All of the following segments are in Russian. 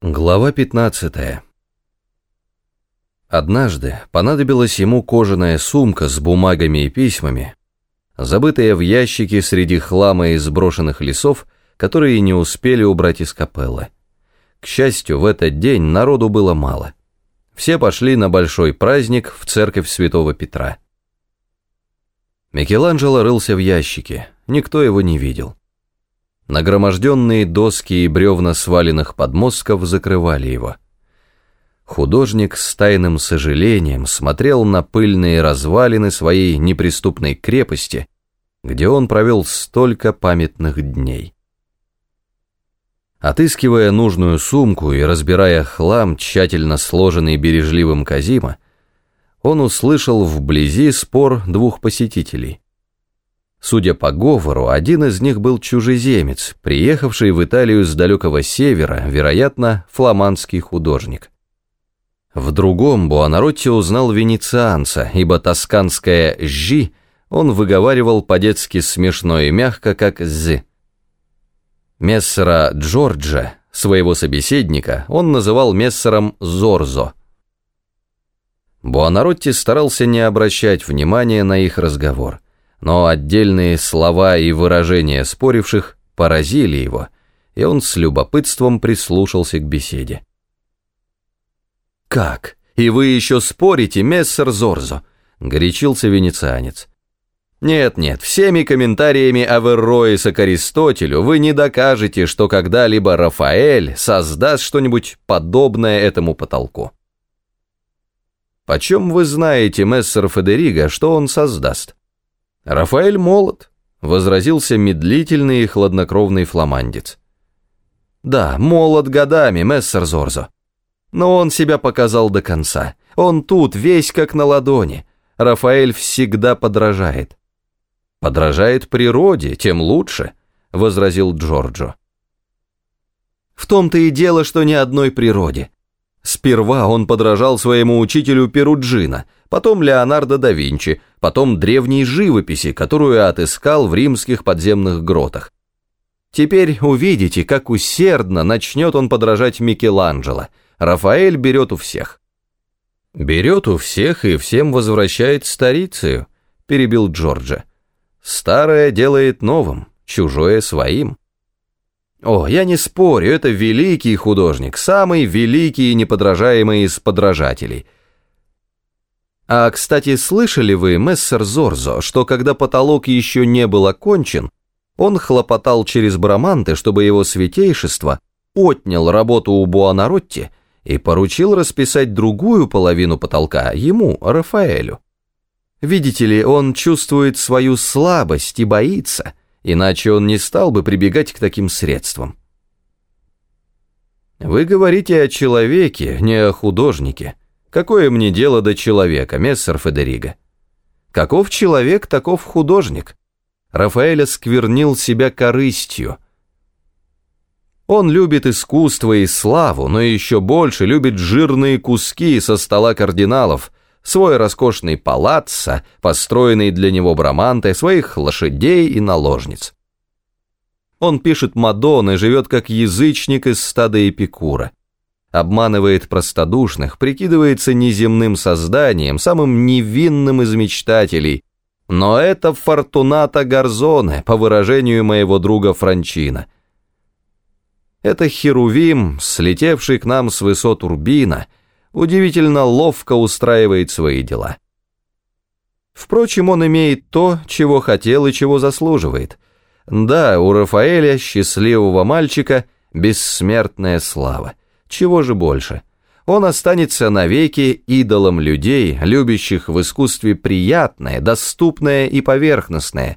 Глава 15 Однажды понадобилась ему кожаная сумка с бумагами и письмами, забытая в ящике среди хлама из сброшенных лесов, которые не успели убрать из капеллы. К счастью, в этот день народу было мало. Все пошли на большой праздник в церковь святого Петра. Микеланджело рылся в ящике, никто его не видел. Нагроможденные доски и бревна сваленных подмостков закрывали его. Художник с тайным сожалением смотрел на пыльные развалины своей неприступной крепости, где он провел столько памятных дней. Отыскивая нужную сумку и разбирая хлам, тщательно сложенный бережливым Казима, он услышал вблизи спор двух посетителей. Судя по говору, один из них был чужеземец, приехавший в Италию с далекого севера, вероятно, фламандский художник. В другом Буонаротти узнал венецианца, ибо тосканское «жи» он выговаривал по-детски смешно и мягко, как «з». Мессера Джорджа, своего собеседника, он называл мессером Зорзо. Буонаротти старался не обращать внимания на их разговор – но отдельные слова и выражения споривших поразили его, и он с любопытством прислушался к беседе. «Как? И вы еще спорите, мессер Зорзо?» — горячился венецианец. «Нет-нет, всеми комментариями Аверроиса к Аристотелю вы не докажете, что когда-либо Рафаэль создаст что-нибудь подобное этому потолку». «Почем вы знаете, мессер Федериго, что он создаст?» «Рафаэль молод», — возразился медлительный и хладнокровный фламандец. «Да, молод годами, мессер Зорзо. Но он себя показал до конца. Он тут, весь как на ладони. Рафаэль всегда подражает». «Подражает природе, тем лучше», — возразил Джорджо. «В том-то и дело, что ни одной природе. Сперва он подражал своему учителю Перуджина, потом Леонардо да Винчи, потом древней живописи, которую отыскал в римских подземных гротах. Теперь увидите, как усердно начнет он подражать Микеланджело. Рафаэль берет у всех. «Берет у всех и всем возвращает старицею», — перебил Джорджа. «Старое делает новым, чужое своим». О, я не спорю, это великий художник, самый великий и неподражаемый из подражателей. А, кстати, слышали вы, мессер Зорзо, что когда потолок еще не был окончен, он хлопотал через браманты, чтобы его святейшество отнял работу у Буонаротти и поручил расписать другую половину потолка ему, Рафаэлю. Видите ли, он чувствует свою слабость и боится – иначе он не стал бы прибегать к таким средствам. Вы говорите о человеке, не о художнике. Какое мне дело до человека, мессер Федериго? Каков человек, таков художник. Рафаэль осквернил себя корыстью. Он любит искусство и славу, но еще больше любит жирные куски со стола кардиналов – свой роскошный палаццо, построенный для него брамантой, своих лошадей и наложниц. Он пишет Мадонны, живет как язычник из стада Эпикура. Обманывает простодушных, прикидывается неземным созданием, самым невинным из мечтателей. Но это Фортуната Гарзоне, по выражению моего друга Франчина. Это Херувим, слетевший к нам с высот Урбина — удивительно ловко устраивает свои дела. Впрочем, он имеет то, чего хотел и чего заслуживает. Да, у Рафаэля, счастливого мальчика, бессмертная слава. Чего же больше? Он останется навеки идолом людей, любящих в искусстве приятное, доступное и поверхностное,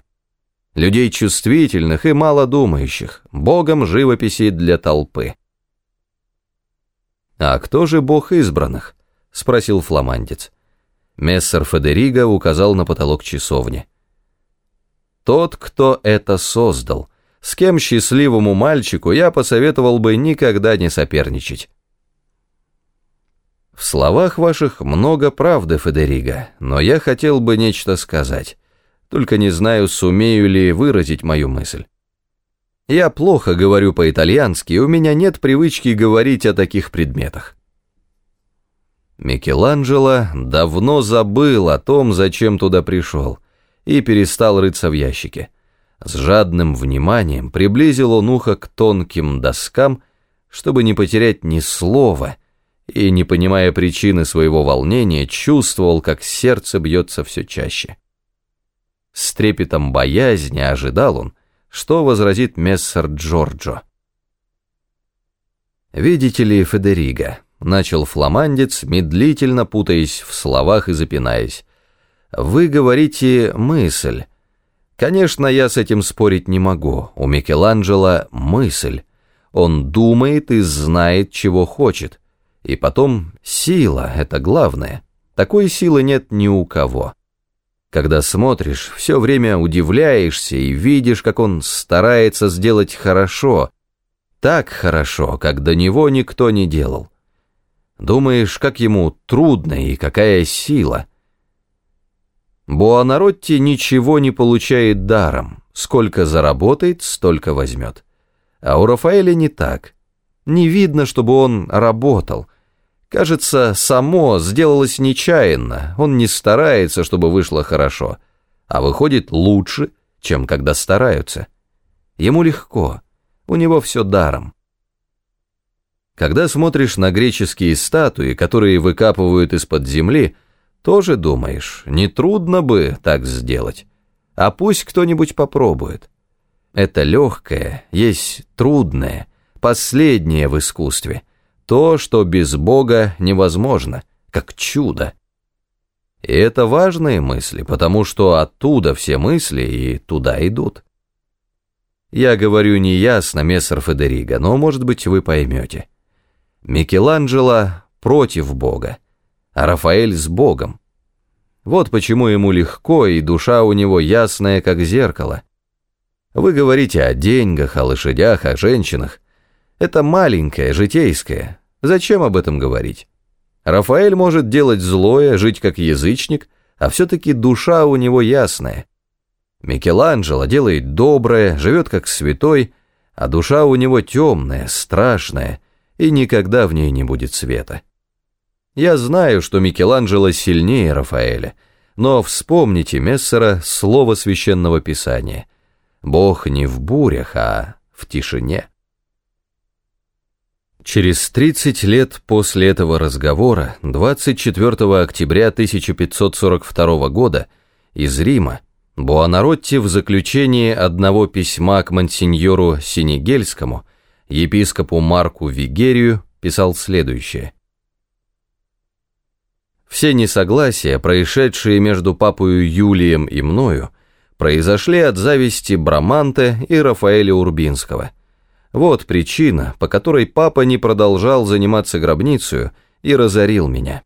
людей чувствительных и малодумающих, богом живописи для толпы. «А кто же бог избранных?» — спросил фламандец. Мессер Федериго указал на потолок часовни. «Тот, кто это создал. С кем счастливому мальчику я посоветовал бы никогда не соперничать». В словах ваших много правды, Федериго, но я хотел бы нечто сказать. Только не знаю, сумею ли выразить мою мысль. Я плохо говорю по-итальянски, у меня нет привычки говорить о таких предметах. Микеланджело давно забыл о том, зачем туда пришел, и перестал рыться в ящике. С жадным вниманием приблизил он ухо к тонким доскам, чтобы не потерять ни слова, и, не понимая причины своего волнения, чувствовал, как сердце бьется все чаще. С трепетом боязни ожидал он, что возразит мессер Джорджо. «Видите ли, Федериго», — начал фламандец, медлительно путаясь в словах и запинаясь, «вы говорите «мысль». Конечно, я с этим спорить не могу. У Микеланджело мысль. Он думает и знает, чего хочет. И потом сила — это главное. Такой силы нет ни у кого. Когда смотришь, все время удивляешься и видишь, как он старается сделать хорошо, так хорошо, как до него никто не делал. Думаешь, как ему трудно и какая сила. Буонаротти ничего не получает даром, сколько заработает, столько возьмет. А у Рафаэля не так. Не видно, чтобы он работал, Кажется, само сделалось нечаянно, он не старается, чтобы вышло хорошо, а выходит лучше, чем когда стараются. Ему легко, у него все даром. Когда смотришь на греческие статуи, которые выкапывают из-под земли, тоже думаешь, не трудно бы так сделать, а пусть кто-нибудь попробует. Это легкое, есть трудное, последнее в искусстве – то, что без Бога невозможно, как чудо. И это важные мысли, потому что оттуда все мысли и туда идут. Я говорю неясно, мессер Федериго, но, может быть, вы поймете. Микеланджело против Бога, а Рафаэль с Богом. Вот почему ему легко, и душа у него ясная, как зеркало. Вы говорите о деньгах, о лошадях, о женщинах. Это маленькое, житейское, Зачем об этом говорить? Рафаэль может делать злое, жить как язычник, а все-таки душа у него ясная. Микеланджело делает доброе, живет как святой, а душа у него темная, страшная, и никогда в ней не будет света. Я знаю, что Микеланджело сильнее Рафаэля, но вспомните Мессера слово священного писания. Бог не в бурях, а в тишине. Через 30 лет после этого разговора, 24 октября 1542 года, из Рима, Буонаротти в заключении одного письма к мансиньору Синегельскому, епископу Марку Вигерию, писал следующее. Все несогласия, происшедшие между папою Юлием и мною, произошли от зависти Браманте и Рафаэля Урбинского – вот причина, по которой папа не продолжал заниматься гробницей и разорил меня.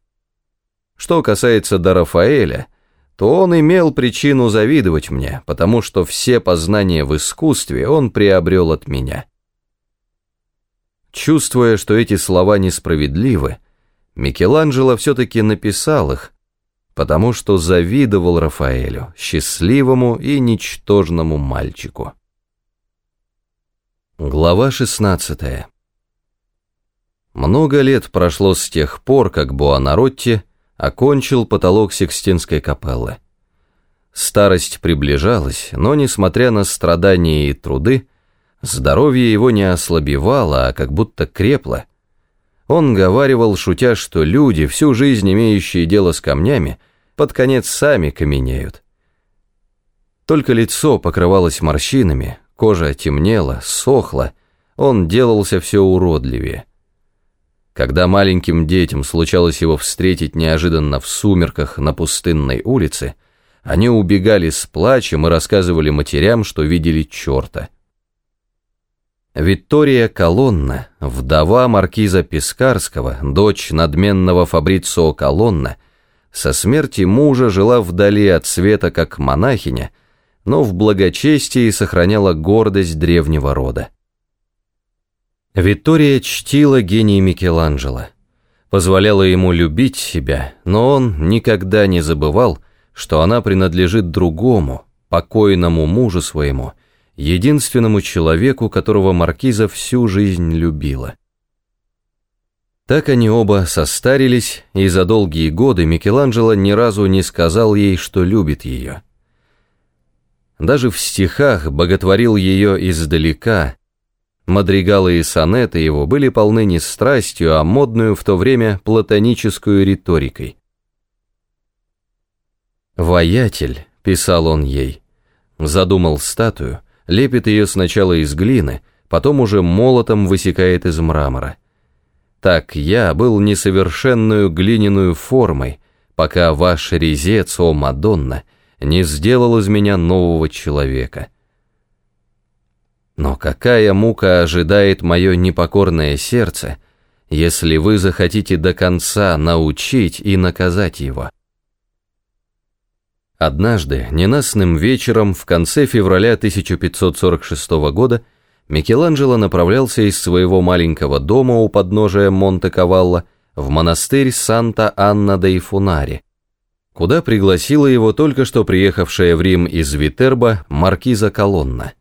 Что касается до Рафаэля, то он имел причину завидовать мне, потому что все познания в искусстве он приобрел от меня. Чувствуя, что эти слова несправедливы, Микеланджело все-таки написал их, потому что завидовал Рафаэлю, счастливому и ничтожному мальчику. Глава 16 Много лет прошло с тех пор, как Буонаротти окончил потолок Сикстинской капеллы. Старость приближалась, но, несмотря на страдания и труды, здоровье его не ослабевало, а как будто крепло. Он говаривал, шутя, что люди, всю жизнь имеющие дело с камнями, под конец сами каменеют. Только лицо покрывалось морщинами, Кожа темнела, сохла, он делался все уродливее. Когда маленьким детям случалось его встретить неожиданно в сумерках на пустынной улице, они убегали с плачем и рассказывали матерям, что видели черта. Виктория Колонна, вдова маркиза Пискарского, дочь надменного Фабрицио Колонна, со смерти мужа жила вдали от света как монахиня, но в благочестии сохраняла гордость древнего рода. Виктория чтила гений Микеланджело, позволяла ему любить себя, но он никогда не забывал, что она принадлежит другому, покойному мужу своему, единственному человеку, которого маркиза всю жизнь любила. Так они оба состарились, и за долгие годы Микеланджело ни разу не сказал ей, что любит ее. Даже в стихах боготворил ее издалека. Мадригалы и сонеты его были полны не страстью, а модную в то время платоническую риторикой. «Воятель», — писал он ей, задумал статую, лепит ее сначала из глины, потом уже молотом высекает из мрамора. Так я был несовершенную глиняную формой, пока ваш резец, о Мадонна, не сделал из меня нового человека. Но какая мука ожидает мое непокорное сердце, если вы захотите до конца научить и наказать его? Однажды, ненастным вечером в конце февраля 1546 года, Микеланджело направлялся из своего маленького дома у подножия Монте-Кавалло в монастырь Санта-Анна де Фунари, куда пригласила его только что приехавшая в Рим из Витерба маркиза Колонна.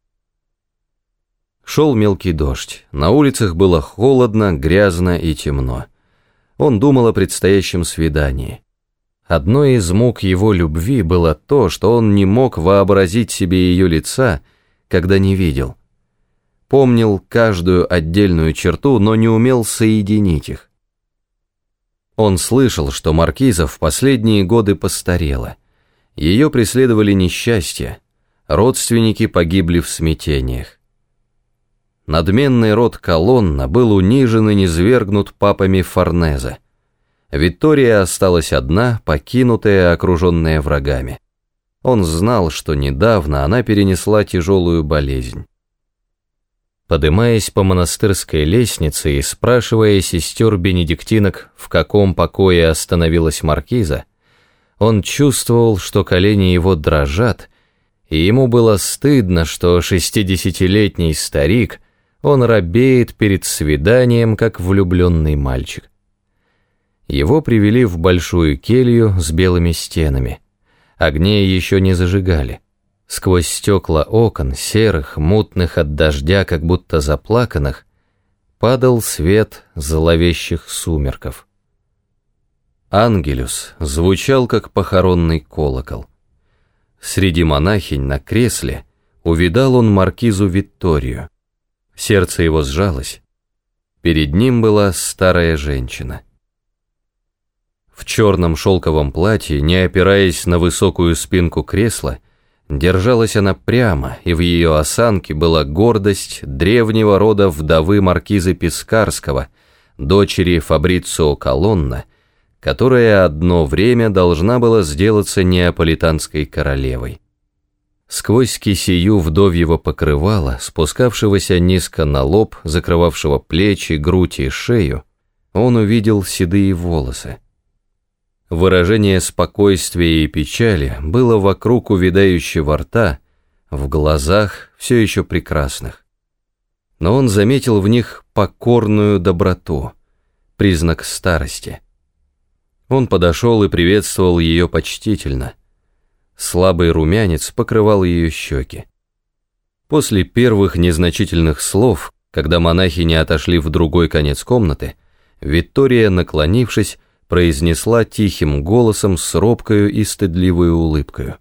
Шел мелкий дождь, на улицах было холодно, грязно и темно. Он думал о предстоящем свидании. Одной из мук его любви было то, что он не мог вообразить себе ее лица, когда не видел – помнил каждую отдельную черту, но не умел соединить их. Он слышал, что Маркиза в последние годы постарела. Ее преследовали несчастья, родственники погибли в смятениях. Надменный род Колонна был унижен и низвергнут папами Форнезе. Виктория осталась одна, покинутая, окруженная врагами. Он знал, что недавно она перенесла тяжелую болезнь. Подымаясь по монастырской лестнице и спрашивая сестер бенедиктинок, в каком покое остановилась маркиза, он чувствовал, что колени его дрожат, и ему было стыдно, что шестидесятилетний старик, он робеет перед свиданием, как влюбленный мальчик. Его привели в большую келью с белыми стенами. Огней еще не зажигали. Сквозь стекла окон, серых, мутных от дождя, как будто заплаканных, падал свет зловещих сумерков. Ангелюс звучал, как похоронный колокол. Среди монахинь на кресле увидал он маркизу Викторию. Сердце его сжалось. Перед ним была старая женщина. В черном шелковом платье, не опираясь на высокую спинку кресла, Держалась она прямо, и в ее осанке была гордость древнего рода вдовы маркиза Пискарского, дочери Фабрицио Колонна, которая одно время должна была сделаться неаполитанской королевой. Сквозь кисию вдовьего покрывала, спускавшегося низко на лоб, закрывавшего плечи, грудь и шею, он увидел седые волосы. Выражение спокойствия и печали было вокруг увядающего рта, в глазах все еще прекрасных. Но он заметил в них покорную доброту, признак старости. Он подошел и приветствовал ее почтительно. Слабый румянец покрывал ее щеки. После первых незначительных слов, когда монахи не отошли в другой конец комнаты, Виктория, наклонившись, произнесла тихим голосом с робкою и стыдливой улыбкою.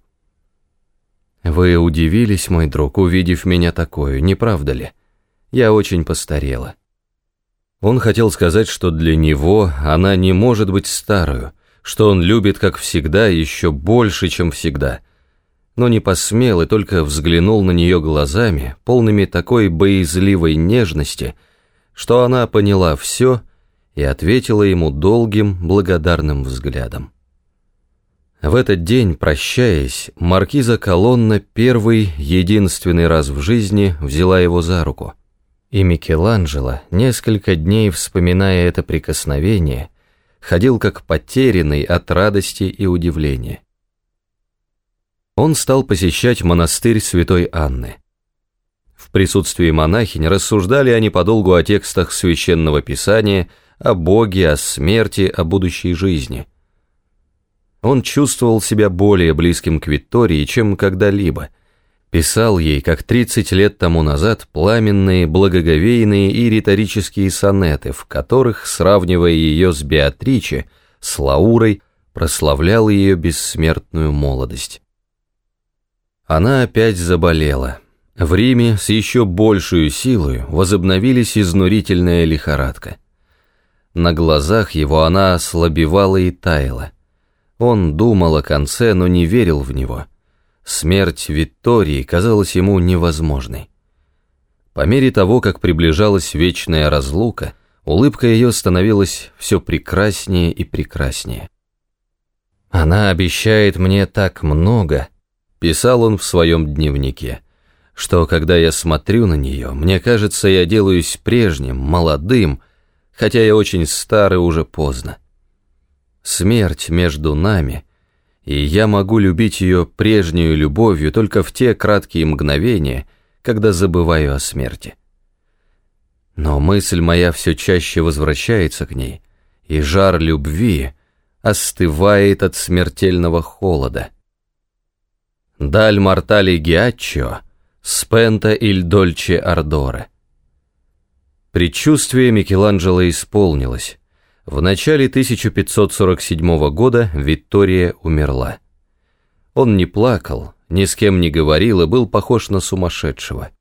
«Вы удивились, мой друг, увидев меня такую, не правда ли? Я очень постарела». Он хотел сказать, что для него она не может быть старую, что он любит, как всегда, еще больше, чем всегда, но не посмел и только взглянул на нее глазами, полными такой боязливой нежности, что она поняла все — и ответила ему долгим, благодарным взглядом. В этот день, прощаясь, маркиза Колонна первый, единственный раз в жизни взяла его за руку. И Микеланджело, несколько дней вспоминая это прикосновение, ходил как потерянный от радости и удивления. Он стал посещать монастырь святой Анны. В присутствии монахинь рассуждали они подолгу о текстах священного писания – о Боге, о смерти, о будущей жизни. Он чувствовал себя более близким к Виктории, чем когда-либо. Писал ей, как 30 лет тому назад, пламенные, благоговейные и риторические сонеты, в которых, сравнивая ее с Беатриче, с Лаурой, прославлял ее бессмертную молодость. Она опять заболела. В Риме с еще большей силой возобновились изнурительная лихорадка. На глазах его она ослабевала и таяла. Он думал о конце, но не верил в него. Смерть Виктории казалась ему невозможной. По мере того, как приближалась вечная разлука, улыбка ее становилась все прекраснее и прекраснее. «Она обещает мне так много», — писал он в своем дневнике, «что когда я смотрю на нее, мне кажется, я делаюсь прежним, молодым, хотя я очень старый уже поздно. Смерть между нами — и я могу любить ее прежнюю любовью только в те краткие мгновения, когда забываю о смерти. Но мысль моя все чаще возвращается к ней, и жар любви остывает от смертельного холода. Даль мортали гиаччо, спента иль дольче ардоре. Предчувствие Микеланджело исполнилось. В начале 1547 года Виктория умерла. Он не плакал, ни с кем не говорил и был похож на сумасшедшего.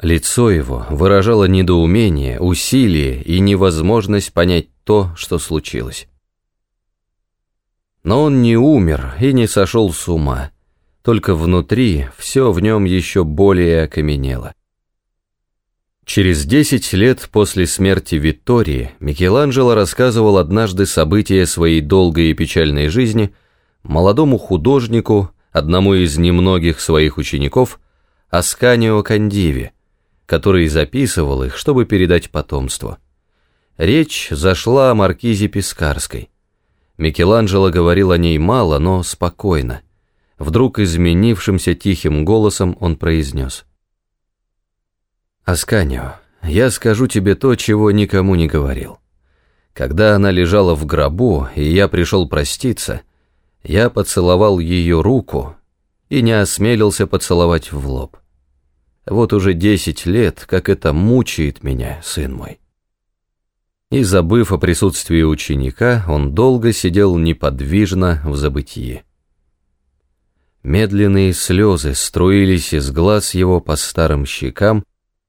Лицо его выражало недоумение, усилие и невозможность понять то, что случилось. Но он не умер и не сошел с ума, только внутри все в нем еще более окаменело. Через десять лет после смерти Виттории Микеланджело рассказывал однажды события своей долгой и печальной жизни молодому художнику, одному из немногих своих учеников, Асканио Кандиви, который записывал их, чтобы передать потомству. Речь зашла о маркизе Пискарской. Микеланджело говорил о ней мало, но спокойно. Вдруг изменившимся тихим голосом он произнес – Асканио, я скажу тебе то, чего никому не говорил. Когда она лежала в гробу, и я пришел проститься, я поцеловал ее руку и не осмелился поцеловать в лоб. Вот уже десять лет, как это мучает меня, сын мой. И, забыв о присутствии ученика, он долго сидел неподвижно в забытии. Медленные слезы струились из глаз его по старым щекам,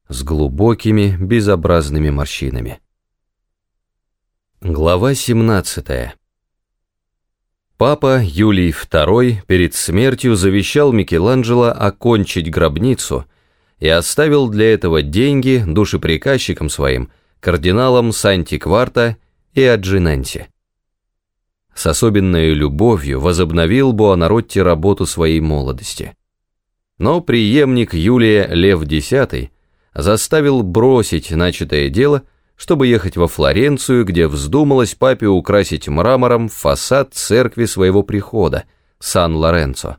с глубокими безобразными морщинами. Глава 17 Папа Юлий II перед смертью завещал Микеланджело окончить гробницу и оставил для этого деньги душеприказчикам своим, кардиналам Санти-Кварта и Аджиненси. С особенной любовью возобновил Буонаротти работу своей молодости. Но преемник Юлия Лев X – заставил бросить начатое дело, чтобы ехать во Флоренцию, где вздумалось папе украсить мрамором фасад церкви своего прихода, Сан-Лоренцо.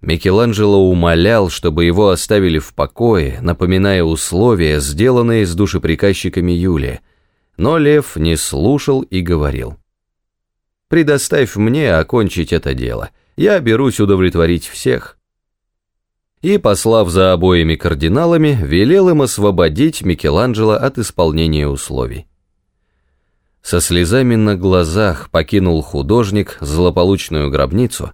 Микеланджело умолял, чтобы его оставили в покое, напоминая условия, сделанные с душеприказчиками Юлия, но Лев не слушал и говорил. «Предоставь мне окончить это дело, я берусь удовлетворить всех» и, послав за обоими кардиналами, велел им освободить Микеланджело от исполнения условий. Со слезами на глазах покинул художник злополучную гробницу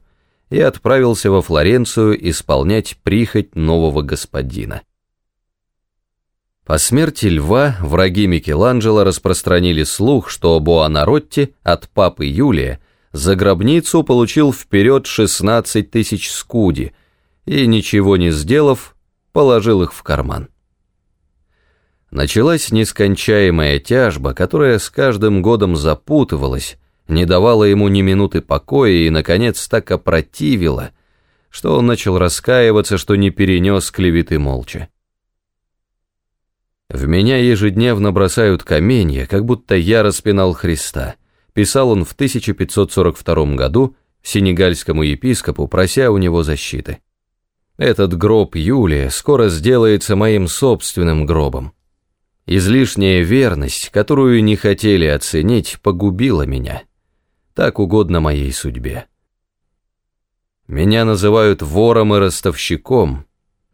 и отправился во Флоренцию исполнять прихоть нового господина. По смерти льва враги Микеланджело распространили слух, что Буонаротти от папы Юлия за гробницу получил вперед 16 тысяч скуди – и, ничего не сделав, положил их в карман. Началась нескончаемая тяжба, которая с каждым годом запутывалась, не давала ему ни минуты покоя и, наконец, так опротивила, что он начал раскаиваться, что не перенес клеветы молча. «В меня ежедневно бросают каменья, как будто я распинал Христа», писал он в 1542 году сенегальскому епископу, прося у него защиты. Этот гроб Юлия скоро сделается моим собственным гробом. Излишняя верность, которую не хотели оценить, погубила меня. Так угодно моей судьбе. Меня называют вором и ростовщиком.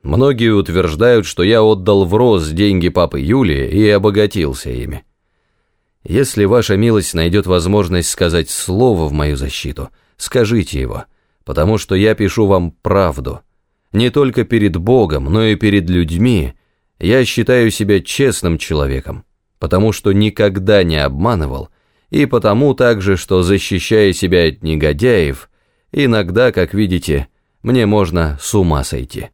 Многие утверждают, что я отдал в роз деньги папы Юлии и обогатился ими. Если ваша милость найдет возможность сказать слово в мою защиту, скажите его, потому что я пишу вам правду. Не только перед Богом, но и перед людьми. Я считаю себя честным человеком, потому что никогда не обманывал, и потому также, что, защищая себя от негодяев, иногда, как видите, мне можно с ума сойти.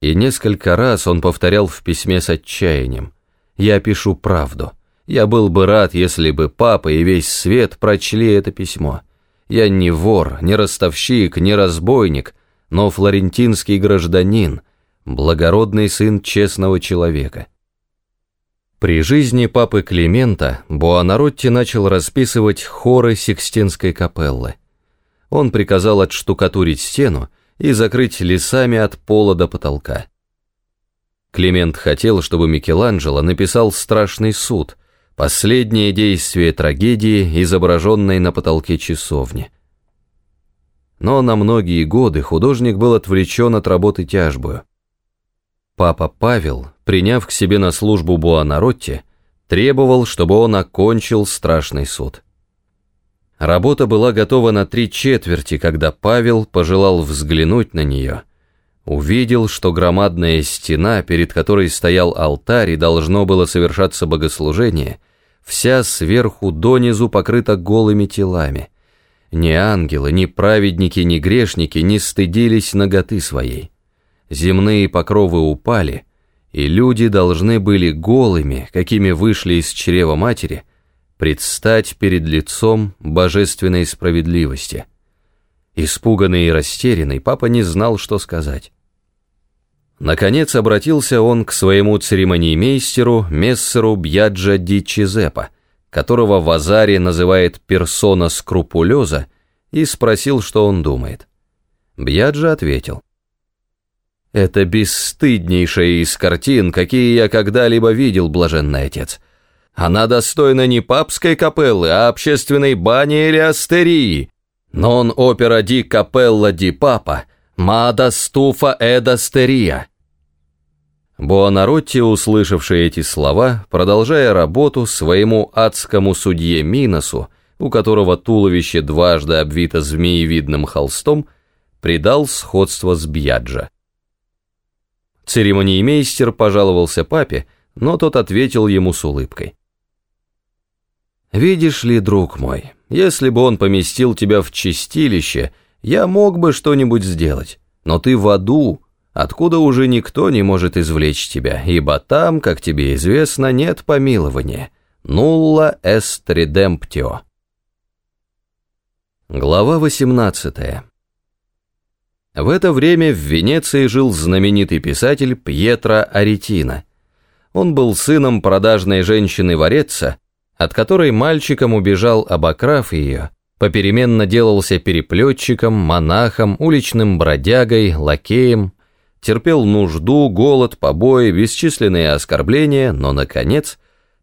И несколько раз он повторял в письме с отчаянием «Я пишу правду». Я был бы рад, если бы папа и весь свет прочли это письмо. Я не вор, не ростовщик, не разбойник, но флорентинский гражданин, благородный сын честного человека. При жизни папы Климента Буонаротти начал расписывать хоры Сикстинской капеллы. Он приказал отштукатурить стену и закрыть лесами от пола до потолка. Климент хотел, чтобы Микеланджело написал страшный суд – Последнее действие трагедии, изображенной на потолке часовни. Но на многие годы художник был отвлечен от работы тяжбою. Папа Павел, приняв к себе на службу Буонаротти, требовал, чтобы он окончил страшный суд. Работа была готова на три четверти, когда Павел пожелал взглянуть на нее. Увидел, что громадная стена, перед которой стоял алтарь и должно было совершаться богослужение, вся сверху донизу покрыта голыми телами. Ни ангелы, ни праведники, ни грешники не стыдились ноготы своей. Земные покровы упали, и люди должны были голыми, какими вышли из чрева матери, предстать перед лицом божественной справедливости. Испуганный и растерянный, папа не знал, что сказать. Наконец обратился он к своему церемониймейстеру, мессеру Бьяджа ди Чизепа, которого в Азаре называет персона скрупулеза, и спросил, что он думает. Бьяджа ответил. «Это бесстыднейшая из картин, какие я когда-либо видел, блаженный отец. Она достойна не папской капеллы, а общественной бани или астерии. Non опера ди капелла ди папа, мада стуфа эда стерия». Буонаротти, услышавший эти слова, продолжая работу своему адскому судье Миносу, у которого туловище дважды обвито змеевидным холстом, придал сходство с Бьяджа. Церемониймейстер пожаловался папе, но тот ответил ему с улыбкой. «Видишь ли, друг мой, если бы он поместил тебя в чистилище, я мог бы что-нибудь сделать, но ты в аду, откуда уже никто не может извлечь тебя, ибо там, как тебе известно, нет помилования. Нулла эст редемптио. Глава 18. В это время в Венеции жил знаменитый писатель Пьетро Аретино. Он был сыном продажной женщины Вареца, от которой мальчиком убежал, обокрав ее, попеременно делался переплетчиком, монахом, уличным бродягой, лакеем, терпел нужду, голод, побои, бесчисленные оскорбления, но, наконец,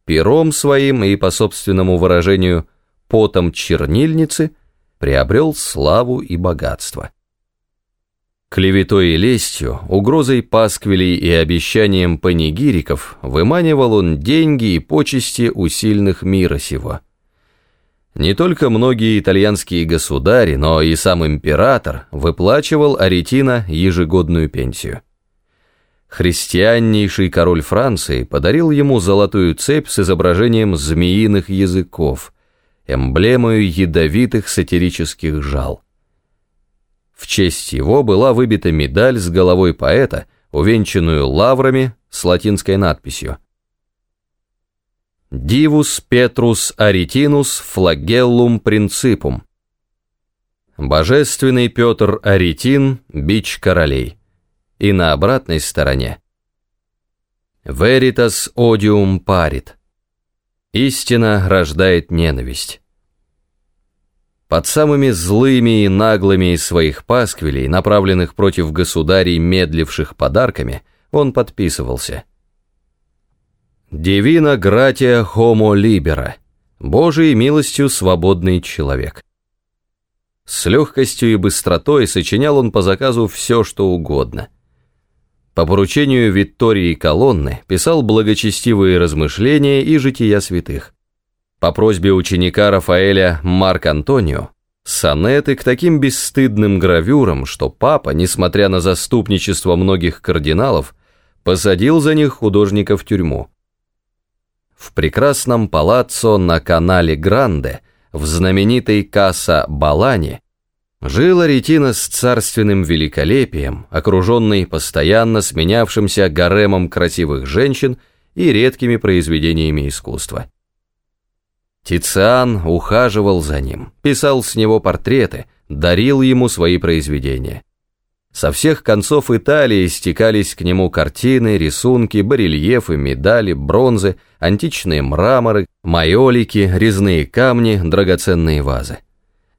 пером своим и, по собственному выражению, потом чернильницы, приобрел славу и богатство. Клеветой и лестью, угрозой пасквилей и обещанием панигириков выманивал он деньги и почести у сильных мира сего – не только многие итальянские государи, но и сам император выплачивал Аретино ежегодную пенсию. Христианнейший король Франции подарил ему золотую цепь с изображением змеиных языков, эмблемою ядовитых сатирических жал. В честь его была выбита медаль с головой поэта, увенчанную лаврами с латинской надписью Divus Petrus Aretinus Flagellum Principum. Божественный Петр Аретин, бич королей. И на обратной стороне Veritas odium parit. Истина рождает ненависть. Под самыми злыми и наглыми из своих пасквилей, направленных против государей, медливших подарками, он подписывался – Дивина гратия хомо либера, Божией милостью свободный человек. С легкостью и быстротой сочинял он по заказу все, что угодно. По поручению Виктории Колонны писал благочестивые размышления и жития святых. По просьбе ученика Рафаэля Марк Антонио сонеты к таким бесстыдным гравюрам, что папа, несмотря на заступничество многих кардиналов, посадил за них художника в тюрьму. В прекрасном палаццо на канале Гранде, в знаменитой Касса Балани, жил Аретина с царственным великолепием, окруженный постоянно сменявшимся гаремом красивых женщин и редкими произведениями искусства. Тициан ухаживал за ним, писал с него портреты, дарил ему свои произведения. Со всех концов Италии стекались к нему картины, рисунки, барельефы, медали, бронзы, античные мраморы, майолики, резные камни, драгоценные вазы.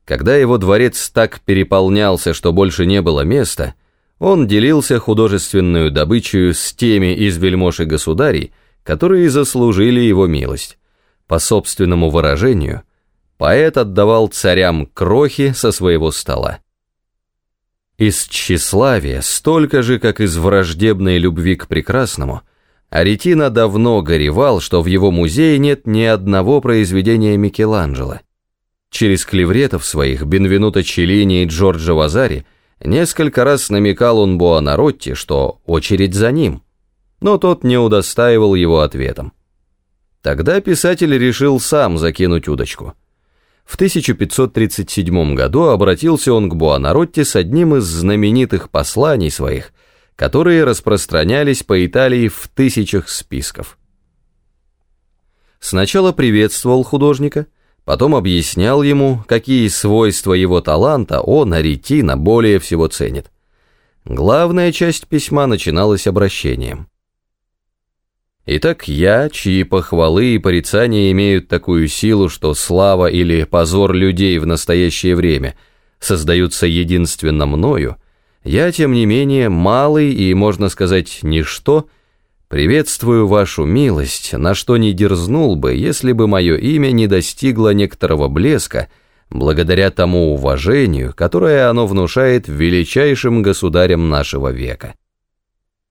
Когда его дворец так переполнялся, что больше не было места, он делился художественную добычу с теми из вельмож и государей, которые заслужили его милость. По собственному выражению, поэт отдавал царям крохи со своего стола. Из тщеславия, столько же, как из враждебной любви к прекрасному, Аретина давно горевал, что в его музее нет ни одного произведения Микеланджело. Через клевретов своих Бенвенуто Челлини и Джорджо Вазари несколько раз намекал он Буонаротти, что очередь за ним, но тот не удостаивал его ответом. Тогда писатель решил сам закинуть удочку. В 1537 году обратился он к Буонаротти с одним из знаменитых посланий своих, которые распространялись по Италии в тысячах списков. Сначала приветствовал художника, потом объяснял ему, какие свойства его таланта он, Аретина, более всего ценит. Главная часть письма начиналась обращением. Итак, я, чьи похвалы и порицания имеют такую силу, что слава или позор людей в настоящее время создаются единственно мною, я, тем не менее, малый и, можно сказать, ничто, приветствую вашу милость, на что не дерзнул бы, если бы мое имя не достигло некоторого блеска, благодаря тому уважению, которое оно внушает величайшим государям нашего века.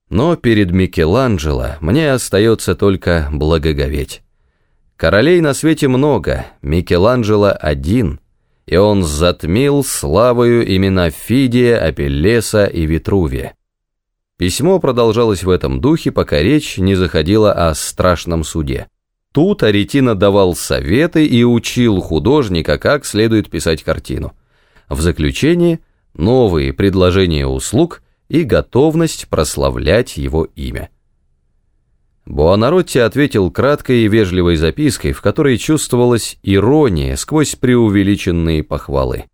Но перед Микеланджело мне остается только благоговеть. Королей на свете много, Микеланджело один, и он затмил славою имена Фидия, Апеллеса и Витрувия. Письмо продолжалось в этом духе, пока речь не заходила о страшном суде. Тут Аретина давал советы и учил художника, как следует писать картину. В заключение новые предложения услуг – и готовность прославлять его имя. Буонаротти ответил краткой и вежливой запиской, в которой чувствовалась ирония сквозь преувеличенные похвалы.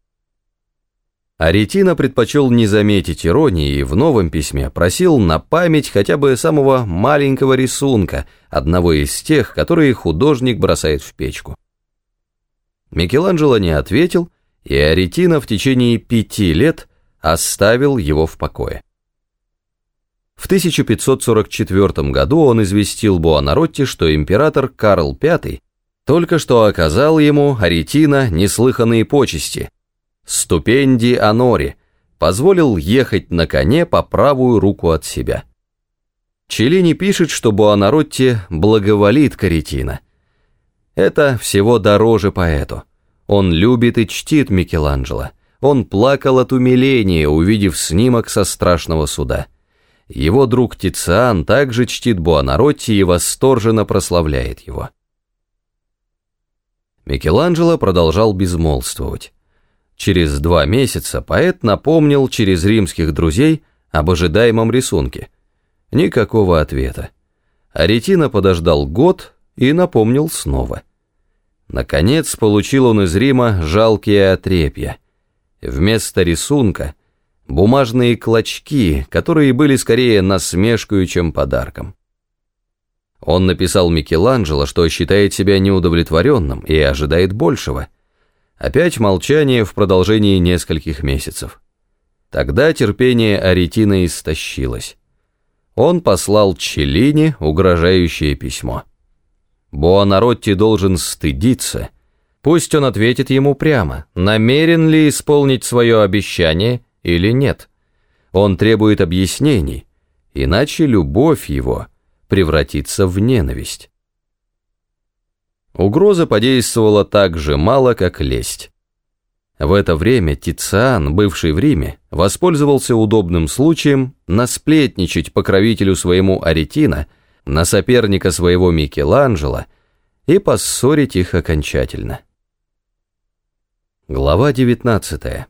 Аретина предпочел не заметить иронии и в новом письме просил на память хотя бы самого маленького рисунка, одного из тех, которые художник бросает в печку. Микеланджело не ответил, и Аретина в течение пяти лет оставил его в покое. В 1544 году он известил Буонаротти, что император Карл V только что оказал ему, Аретина, неслыханные почести. Ступенди Анори позволил ехать на коне по правую руку от себя. Челини пишет, что Буонаротти благоволит Каретина. Это всего дороже поэту. Он любит и чтит Микеланджело. Он плакал от умиления, увидев снимок со страшного суда. Его друг Тициан также чтит Буонаротти и восторженно прославляет его. Микеланджело продолжал безмолвствовать. Через два месяца поэт напомнил через римских друзей об ожидаемом рисунке. Никакого ответа. Аретина подождал год и напомнил снова. Наконец получил он из Рима жалкие отрепья. Вместо рисунка – бумажные клочки, которые были скорее насмешкой, чем подарком. Он написал Микеланджело, что считает себя неудовлетворенным и ожидает большего. Опять молчание в продолжении нескольких месяцев. Тогда терпение Аретина истощилось. Он послал Челлини угрожающее письмо. Буонаротти должен стыдиться, Пусть он ответит ему прямо, намерен ли исполнить свое обещание или нет. Он требует объяснений, иначе любовь его превратится в ненависть. Угроза подействовала так же мало, как лесть. В это время Тициан, бывший в Риме, воспользовался удобным случаем насплетничать покровителю своему Аретина, на соперника своего Микеланджело и поссорить их окончательно. Глава 19.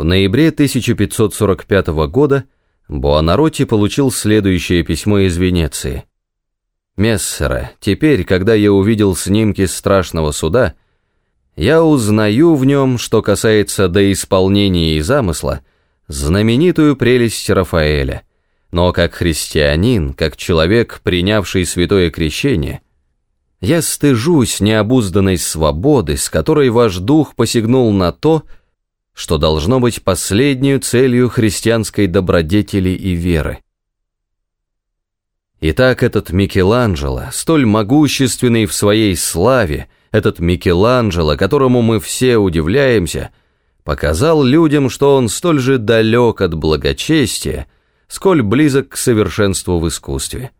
В ноябре 1545 года Буонаротти получил следующее письмо из Венеции. «Мессера, теперь, когда я увидел снимки страшного суда, я узнаю в нем, что касается до исполнения и замысла, знаменитую прелесть Рафаэля, но как христианин, как человек, принявший святое крещение – я стыжусь необузданной свободы, с которой ваш дух посягнул на то, что должно быть последнюю целью христианской добродетели и веры. Итак, этот Микеланджело, столь могущественный в своей славе, этот Микеланджело, которому мы все удивляемся, показал людям, что он столь же далек от благочестия, сколь близок к совершенству в искусстве.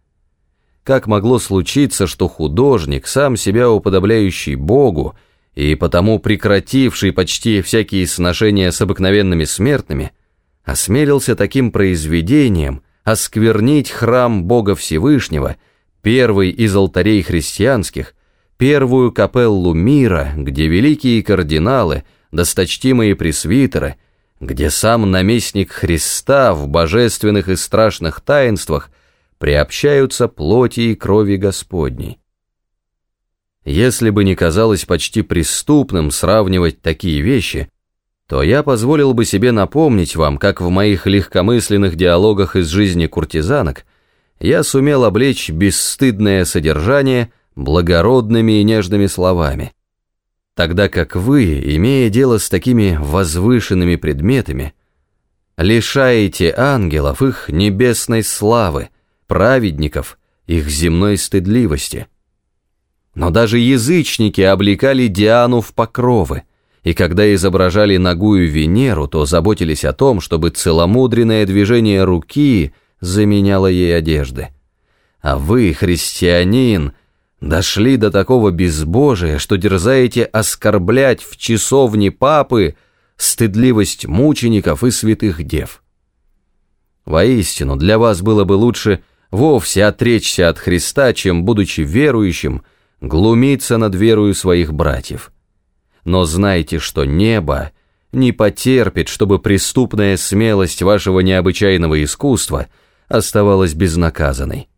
Как могло случиться, что художник, сам себя уподобляющий Богу и потому прекративший почти всякие сношения с обыкновенными смертными, осмелился таким произведением осквернить храм Бога Всевышнего, первый из алтарей христианских, первую капеллу мира, где великие кардиналы, досточтимые пресвитеры, где сам наместник Христа в божественных и страшных таинствах – приобщаются плоти и крови Господней. Если бы не казалось почти преступным сравнивать такие вещи, то я позволил бы себе напомнить вам, как в моих легкомысленных диалогах из жизни куртизанок я сумел облечь бесстыдное содержание благородными и нежными словами, тогда как вы, имея дело с такими возвышенными предметами, лишаете ангелов их небесной славы, праведников их земной стыдливости. Но даже язычники облекали Диану в покровы, и когда изображали ногую Венеру, то заботились о том, чтобы целомудренное движение руки заменяло ей одежды. А вы, христианин, дошли до такого безбожия, что дерзаете оскорблять в часовне папы стыдливость мучеников и святых дев. Воистину, для вас было бы лучше вовсе отречься от Христа, чем, будучи верующим, глумиться над верою своих братьев. Но знайте, что небо не потерпит, чтобы преступная смелость вашего необычайного искусства оставалась безнаказанной.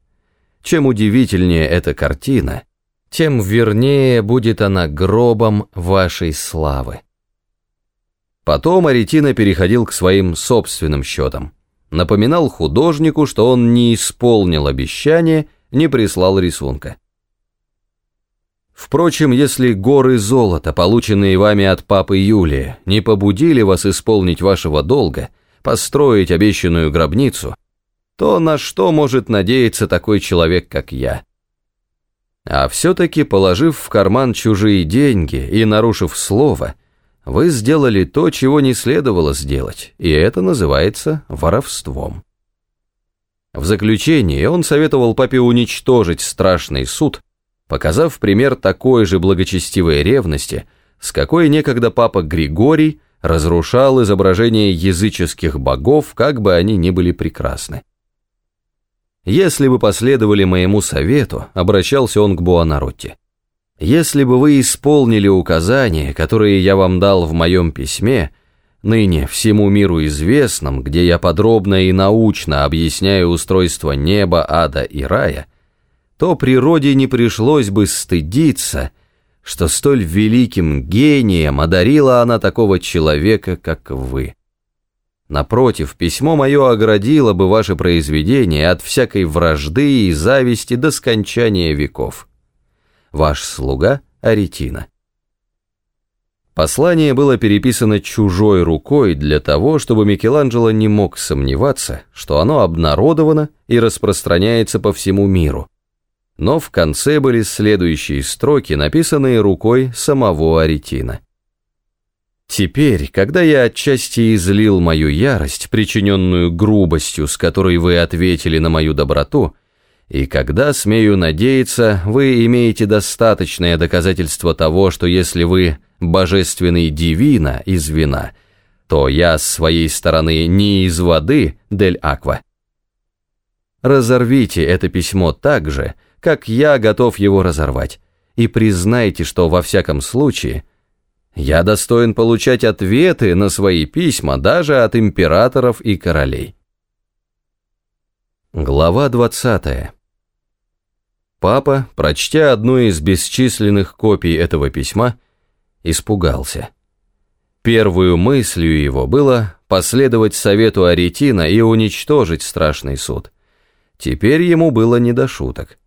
Чем удивительнее эта картина, тем вернее будет она гробом вашей славы. Потом Аретина переходил к своим собственным счетам напоминал художнику, что он не исполнил обещание, не прислал рисунка. Впрочем, если горы золота, полученные вами от папы Юлия, не побудили вас исполнить вашего долга, построить обещанную гробницу, то на что может надеяться такой человек, как я? А все-таки, положив в карман чужие деньги и нарушив слово, вы сделали то, чего не следовало сделать, и это называется воровством. В заключение он советовал папе уничтожить страшный суд, показав пример такой же благочестивой ревности, с какой некогда папа Григорий разрушал изображения языческих богов, как бы они ни были прекрасны. Если бы последовали моему совету, обращался он к Буонаротти, если бы вы исполнили указания, которые я вам дал в моем письме, ныне всему миру известном, где я подробно и научно объясняю устройство неба, ада и рая, то природе не пришлось бы стыдиться, что столь великим гением одарила она такого человека, как вы. Напротив, письмо мое оградило бы ваше произведение от всякой вражды и зависти до скончания веков ваш слуга Аретина. Послание было переписано чужой рукой для того, чтобы Микеланджело не мог сомневаться, что оно обнародовано и распространяется по всему миру. Но в конце были следующие строки, написанные рукой самого Аретина. Теперь, когда я отчасти излил мою ярость, причиненную грубостью, с которой вы ответили на мою доброту, и когда, смею надеяться, вы имеете достаточное доказательство того, что если вы божественный дивина из вина, то я с своей стороны не из воды, дель аква. Разорвите это письмо так же, как я готов его разорвать, и признайте, что во всяком случае – я достоин получать ответы на свои письма даже от императоров и королей. Глава 20. Папа, прочтя одну из бесчисленных копий этого письма, испугался. Первую мыслью его было последовать совету Аретина и уничтожить страшный суд. Теперь ему было не до шуток.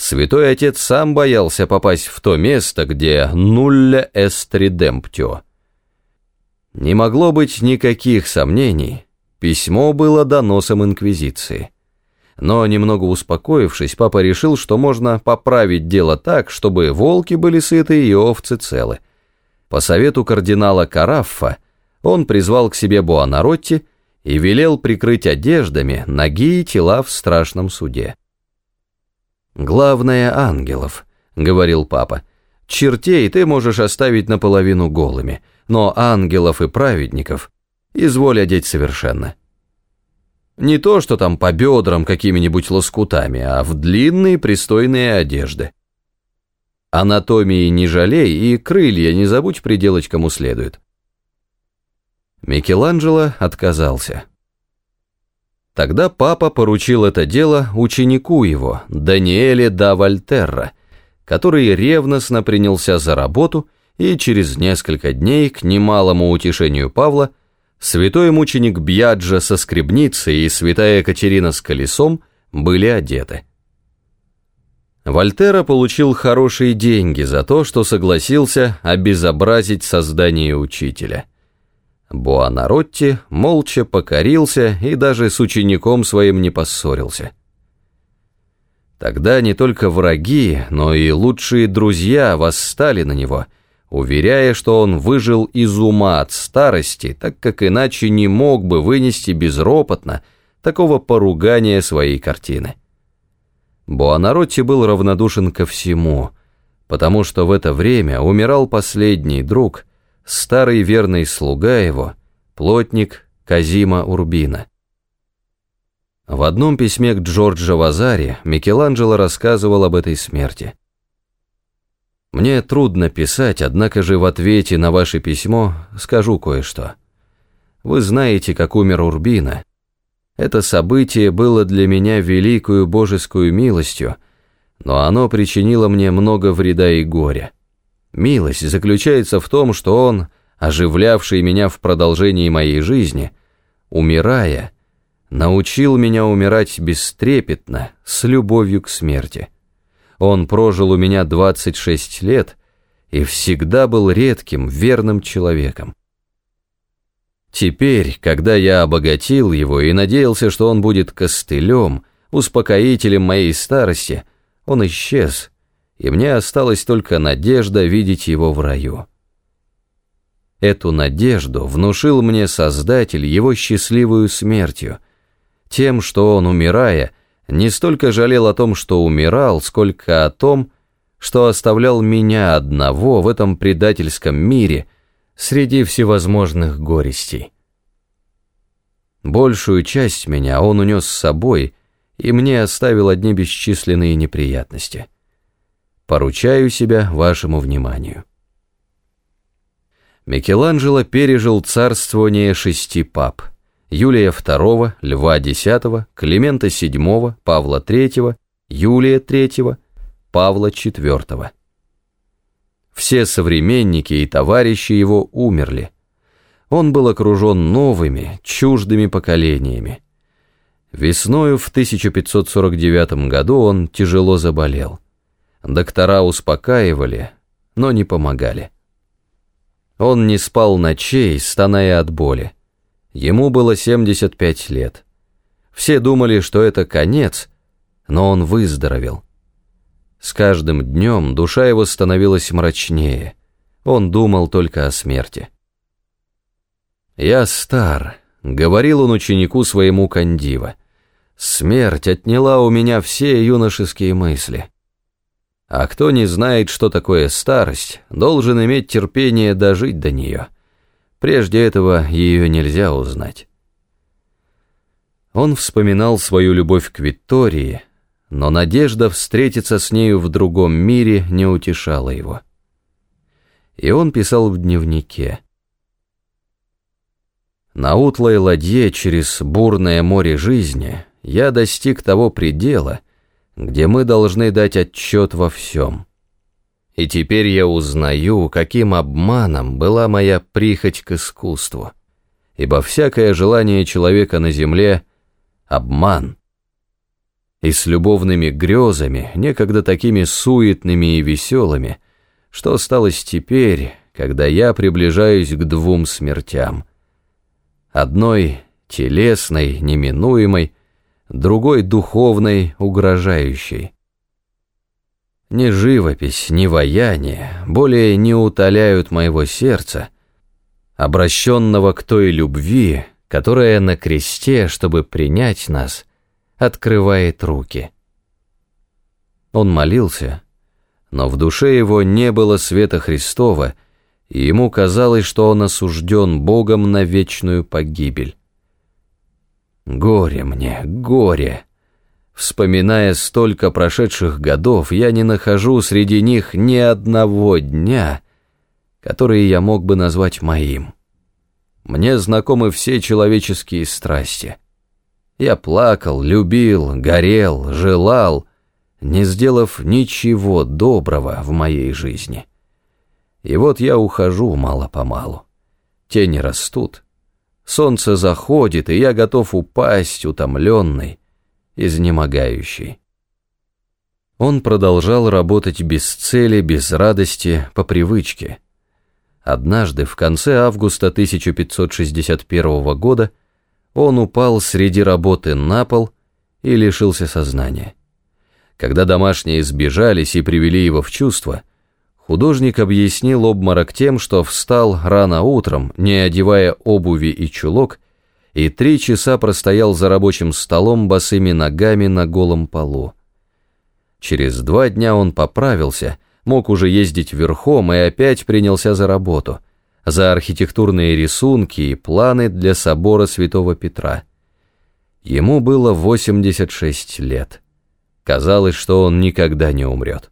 Святой Отец сам боялся попасть в то место, где «нулля эст редемптио». Не могло быть никаких сомнений, письмо было доносом Инквизиции. Но, немного успокоившись, папа решил, что можно поправить дело так, чтобы волки были сыты и овцы целы. По совету кардинала Караффа он призвал к себе Буонаротти и велел прикрыть одеждами ноги и тела в страшном суде. «Главное — ангелов», — говорил папа. «Чертей ты можешь оставить наполовину голыми, но ангелов и праведников изволь одеть совершенно». Не то, что там по бедрам какими-нибудь лоскутами, а в длинные пристойные одежды. Анатомии не жалей и крылья не забудь приделать кому следует. Микеланджело отказался. Тогда папа поручил это дело ученику его, Даниэле да Вольтерра, который ревностно принялся за работу, и через несколько дней, к немалому утешению Павла, святой мученик Бьяджа со скребницей и святая Екатерина с колесом были одеты. Вольтера получил хорошие деньги за то, что согласился обезобразить создание учителя. Буонаротти молча покорился и даже с учеником своим не поссорился. Тогда не только враги, но и лучшие друзья восстали на него, уверяя, что он выжил из ума от старости, так как иначе не мог бы вынести безропотно такого поругания своей картины. Буонаротти был равнодушен ко всему, потому что в это время умирал последний друг – старый верный слуга его, плотник Казима Урбина. В одном письме к Джорджо Вазари Микеланджело рассказывал об этой смерти. «Мне трудно писать, однако же в ответе на ваше письмо скажу кое-что. Вы знаете, как умер Урбина. Это событие было для меня великою божескую милостью, но оно причинило мне много вреда и горя. Милость заключается в том, что он, оживлявший меня в продолжении моей жизни, умирая, научил меня умирать бестрепетно, с любовью к смерти. Он прожил у меня 26 лет и всегда был редким, верным человеком. Теперь, когда я обогатил его и надеялся, что он будет костылем, успокоителем моей старости, он исчез, и мне осталась только надежда видеть его в раю. Эту надежду внушил мне Создатель его счастливую смертью, тем, что он, умирая, не столько жалел о том, что умирал, сколько о том, что оставлял меня одного в этом предательском мире среди всевозможных горестей. Большую часть меня он унес с собой, и мне оставил одни бесчисленные неприятности. Поручаю себя вашему вниманию. Микеланджело пережил царствование шести пап. Юлия II, Льва X, Климента VII, Павла III, Юлия III, Павла IV. Все современники и товарищи его умерли. Он был окружен новыми, чуждыми поколениями. Весною в 1549 году он тяжело заболел. Доктора успокаивали, но не помогали. Он не спал ночей, стоная от боли. Ему было 75 лет. Все думали, что это конец, но он выздоровел. С каждым днем душа его становилась мрачнее. Он думал только о смерти. «Я стар», — говорил он ученику своему Кандива. «Смерть отняла у меня все юношеские мысли». А кто не знает, что такое старость, должен иметь терпение дожить до нее. Прежде этого ее нельзя узнать. Он вспоминал свою любовь к Виктории, но надежда встретиться с нею в другом мире не утешала его. И он писал в дневнике. «На утлой ладье через бурное море жизни я достиг того предела, где мы должны дать отчет во всем. И теперь я узнаю, каким обманом была моя прихоть к искусству, ибо всякое желание человека на земле — обман. И с любовными грезами, некогда такими суетными и веселыми, что осталось теперь, когда я приближаюсь к двум смертям. Одной — телесной, неминуемой, другой духовной, угрожающей. Ни живопись, ни вояние более не утоляют моего сердца, обращенного к той любви, которая на кресте, чтобы принять нас, открывает руки. Он молился, но в душе его не было света Христова, и ему казалось, что он осужден Богом на вечную погибель. Горе мне, горе! Вспоминая столько прошедших годов, я не нахожу среди них ни одного дня, который я мог бы назвать моим. Мне знакомы все человеческие страсти. Я плакал, любил, горел, желал, не сделав ничего доброго в моей жизни. И вот я ухожу мало-помалу. Тени растут, Солнце заходит, и я готов упасть, утомленный, изнемогающий. Он продолжал работать без цели, без радости, по привычке. Однажды, в конце августа 1561 года, он упал среди работы на пол и лишился сознания. Когда домашние сбежались и привели его в чувство, Художник объяснил обморок тем, что встал рано утром, не одевая обуви и чулок, и три часа простоял за рабочим столом босыми ногами на голом полу. Через два дня он поправился, мог уже ездить верхом и опять принялся за работу, за архитектурные рисунки и планы для собора Святого Петра. Ему было 86 лет. Казалось, что он никогда не умрет.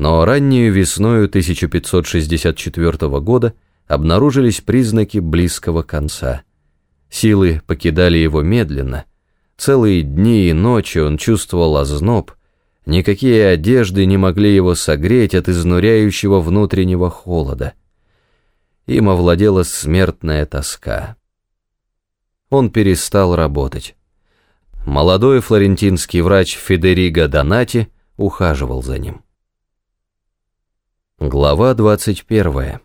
Но раннюю весною 1564 года обнаружились признаки близкого конца. Силы покидали его медленно. Целые дни и ночи он чувствовал озноб, никакие одежды не могли его согреть от изнуряющего внутреннего холода. Им овладела смертная тоска. Он перестал работать. Молодой флорентинский врач Федериго Донати ухаживал за ним. Глава 21.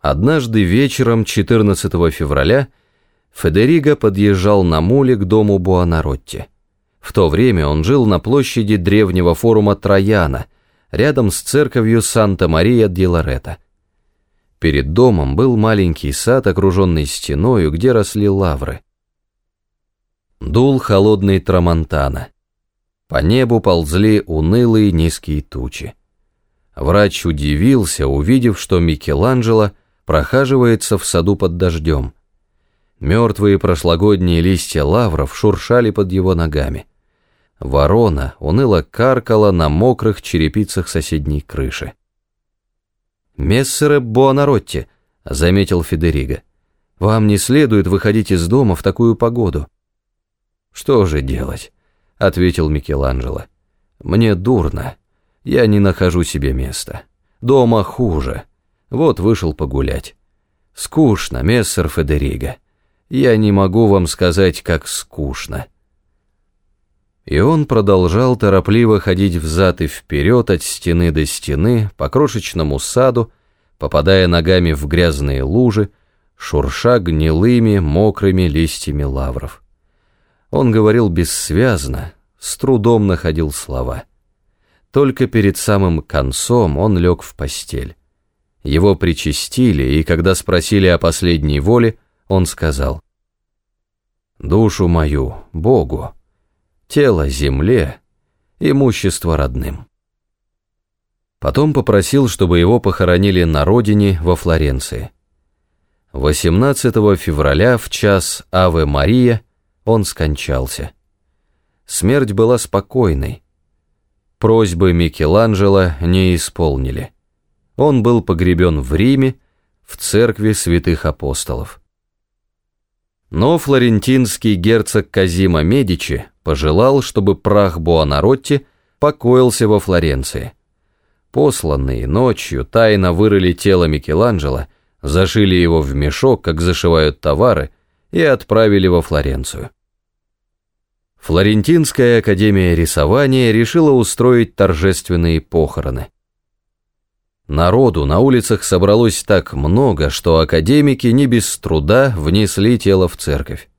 Однажды вечером 14 февраля Федериго подъезжал на муле к дому Буонаротти. В то время он жил на площади древнего форума Трояна, рядом с церковью Санта-Мария-ди-Лоретто. Перед домом был маленький сад, окруженный стеною, где росли лавры. Дул холодный трамонтана. По небу ползли унылые низкие тучи. Врач удивился, увидев, что Микеланджело прохаживается в саду под дождем. Мертвые прошлогодние листья лавров шуршали под его ногами. Ворона уныло каркала на мокрых черепицах соседней крыши. «Мессере Буонаротти», — заметил Федериго, — «вам не следует выходить из дома в такую погоду». «Что же делать?» — ответил Микеланджело. «Мне дурно». Я не нахожу себе места. Дома хуже. Вот вышел погулять. Скучно, мессер Федериго. Я не могу вам сказать, как скучно. И он продолжал торопливо ходить взад и вперед от стены до стены по крошечному саду, попадая ногами в грязные лужи, шурша гнилыми, мокрыми листьями лавров. Он говорил бессвязно, с трудом находил слова. Только перед самым концом он лег в постель. Его причастили, и когда спросили о последней воле, он сказал, «Душу мою Богу, тело земле, имущество родным». Потом попросил, чтобы его похоронили на родине во Флоренции. 18 февраля в час Аве Мария он скончался. Смерть была спокойной. Просьбы Микеланджело не исполнили. Он был погребен в Риме, в церкви святых апостолов. Но флорентинский герцог Казима Медичи пожелал, чтобы прах Буонаротти покоился во Флоренции. Посланные ночью тайно вырыли тело Микеланджело, зашили его в мешок, как зашивают товары, и отправили во Флоренцию. Флорентинская академия рисования решила устроить торжественные похороны. Народу на улицах собралось так много, что академики не без труда внесли тело в церковь.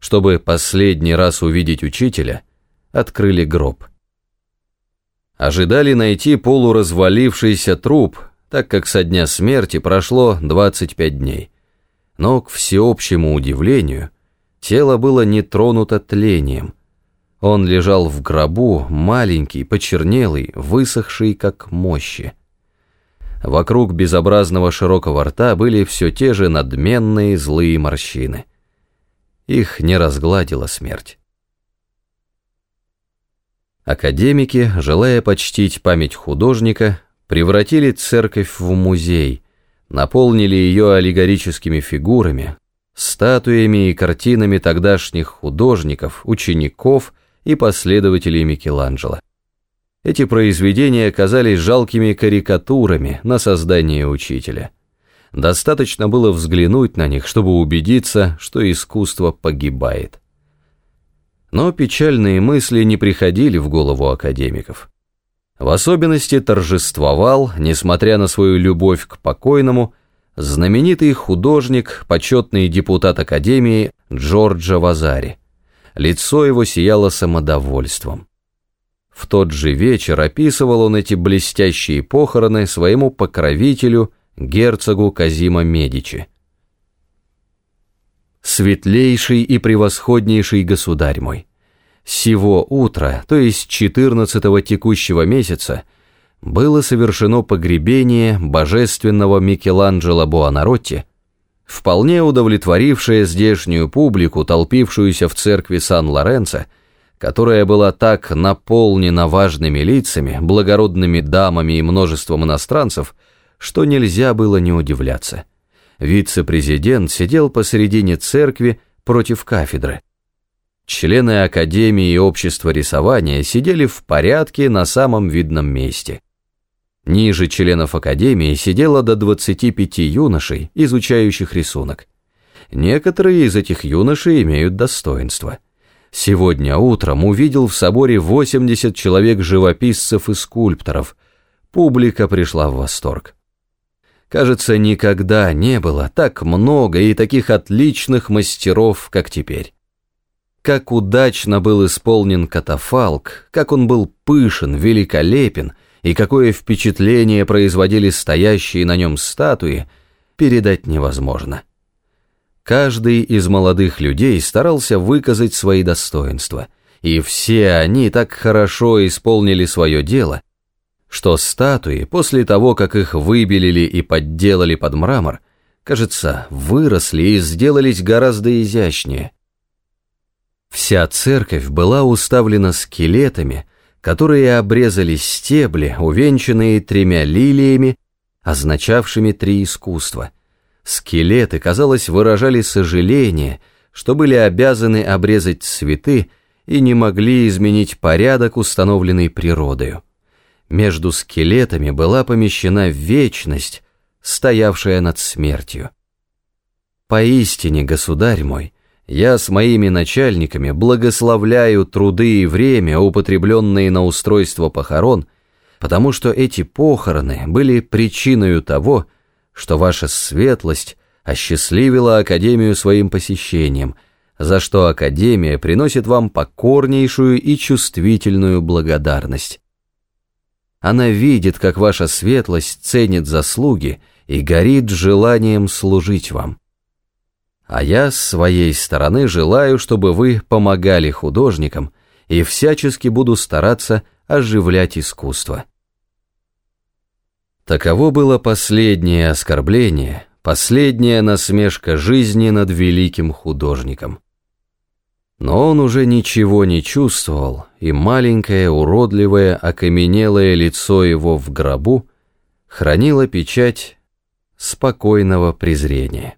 Чтобы последний раз увидеть учителя, открыли гроб ожидали найти полуразвалившийся труп, так как со дня смерти прошло 25 дней. Но, к всеобщему удивлению, тело было не тронуто тлением. Он лежал в гробу, маленький, почернелый, высохший, как мощи. Вокруг безобразного широкого рта были все те же надменные злые морщины. Их не разгладила смерть. Академики, желая почтить память художника, превратили церковь в музей, наполнили ее аллегорическими фигурами, статуями и картинами тогдашних художников, учеников и последователей Микеланджело. Эти произведения оказались жалкими карикатурами на создание учителя. Достаточно было взглянуть на них, чтобы убедиться, что искусство погибает. Но печальные мысли не приходили в голову академиков. В особенности торжествовал, несмотря на свою любовь к покойному, знаменитый художник, почетный депутат Академии Джорджа Вазари. Лицо его сияло самодовольством. В тот же вечер описывал он эти блестящие похороны своему покровителю, герцогу Казима Медичи светлейший и превосходнейший государь мой. Сего утра, то есть 14 текущего месяца, было совершено погребение божественного Микеланджело Буонаротти, вполне удовлетворившее здешнюю публику, толпившуюся в церкви Сан-Лоренцо, которая была так наполнена важными лицами, благородными дамами и множеством иностранцев, что нельзя было не удивляться вице-президент сидел посередине церкви против кафедры. Члены Академии и Общества рисования сидели в порядке на самом видном месте. Ниже членов Академии сидело до 25 юношей, изучающих рисунок. Некоторые из этих юношей имеют достоинство. Сегодня утром увидел в соборе 80 человек живописцев и скульпторов. Публика пришла в восторг. Кажется, никогда не было так много и таких отличных мастеров, как теперь. Как удачно был исполнен катафалк, как он был пышен, великолепен, и какое впечатление производили стоящие на нем статуи, передать невозможно. Каждый из молодых людей старался выказать свои достоинства, и все они так хорошо исполнили свое дело – что статуи, после того, как их выбелили и подделали под мрамор, кажется, выросли и сделались гораздо изящнее. Вся церковь была уставлена скелетами, которые обрезали стебли, увенчанные тремя лилиями, означавшими три искусства. Скелеты, казалось, выражали сожаление, что были обязаны обрезать цветы и не могли изменить порядок, установленный природою. Между скелетами была помещена вечность, стоявшая над смертью. Поистине, государь мой, я с моими начальниками благословляю труды и время, употребленные на устройство похорон, потому что эти похороны были причиной того, что ваша светлость осчастливила Академию своим посещением, за что Академия приносит вам покорнейшую и чувствительную благодарность. Она видит, как ваша светлость ценит заслуги и горит желанием служить вам. А я с своей стороны желаю, чтобы вы помогали художникам и всячески буду стараться оживлять искусство. Таково было последнее оскорбление, последняя насмешка жизни над великим художником. Но он уже ничего не чувствовал, и маленькое, уродливое, окаменелое лицо его в гробу хранило печать спокойного презрения.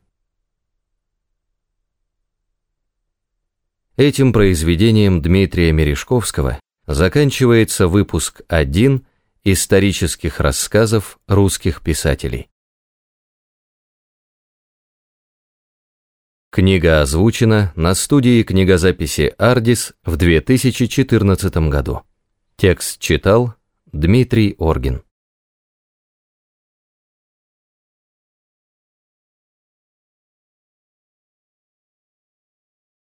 Этим произведением Дмитрия Мережковского заканчивается выпуск 1 исторических рассказов русских писателей. Книга озвучена на студии книгозаписи «Ардис» в 2014 году. Текст читал Дмитрий Оргин.